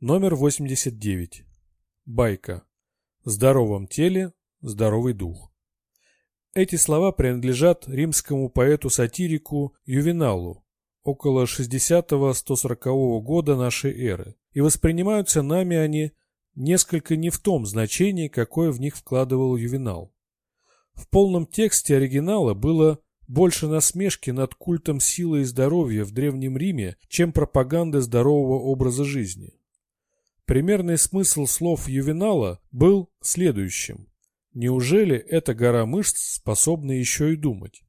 Номер 89. Байка. В здоровом теле здоровый дух. Эти слова принадлежат римскому поэту-сатирику Ювеналу около 60-140 года нашей эры, и воспринимаются нами они несколько не в том значении, какое в них вкладывал Ювенал. В полном тексте оригинала было больше насмешки над культом силы и здоровья в Древнем Риме, чем пропаганды здорового образа жизни. Примерный смысл слов Ювенала был следующим. Неужели эта гора мышц способна еще и думать?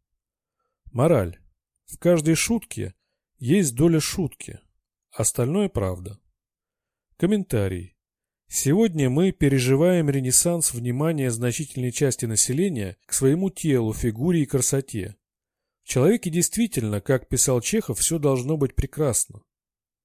Мораль. В каждой шутке есть доля шутки. Остальное правда. Комментарий. Сегодня мы переживаем ренессанс внимания значительной части населения к своему телу, фигуре и красоте. В человеке действительно, как писал Чехов, все должно быть прекрасно.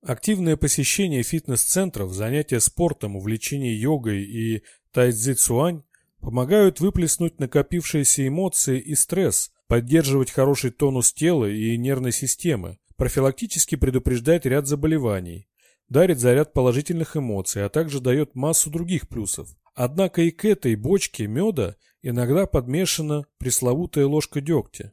Активное посещение фитнес-центров, занятия спортом, увлечение йогой и тайцзи-цуань помогают выплеснуть накопившиеся эмоции и стресс, поддерживать хороший тонус тела и нервной системы, профилактически предупреждает ряд заболеваний, дарит заряд положительных эмоций, а также дает массу других плюсов. Однако и к этой бочке меда иногда подмешана пресловутая ложка дегтя.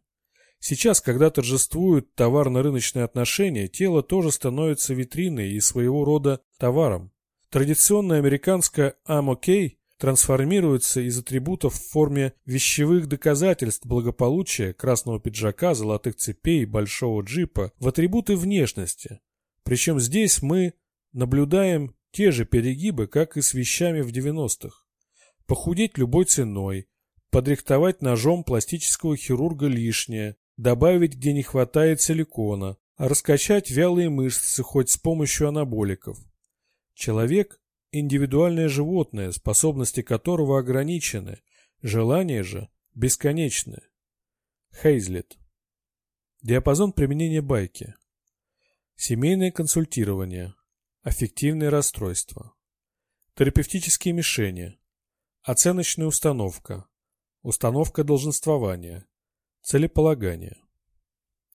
Сейчас, когда торжествуют товарно-рыночные отношения, тело тоже становится витриной и своего рода товаром. Традиционная американская «I'm OK» трансформируется из атрибутов в форме вещевых доказательств благополучия, красного пиджака, золотых цепей, большого джипа, в атрибуты внешности. Причем здесь мы наблюдаем те же перегибы, как и с вещами в 90-х. Похудеть любой ценой, подрихтовать ножом пластического хирурга лишнее, добавить, где не хватает силикона, раскачать вялые мышцы хоть с помощью анаболиков. Человек – индивидуальное животное, способности которого ограничены, желания же бесконечны. Хейзлет. Диапазон применения байки. Семейное консультирование. Аффективные расстройства. Терапевтические мишени. Оценочная установка. Установка долженствования. Целеполагание.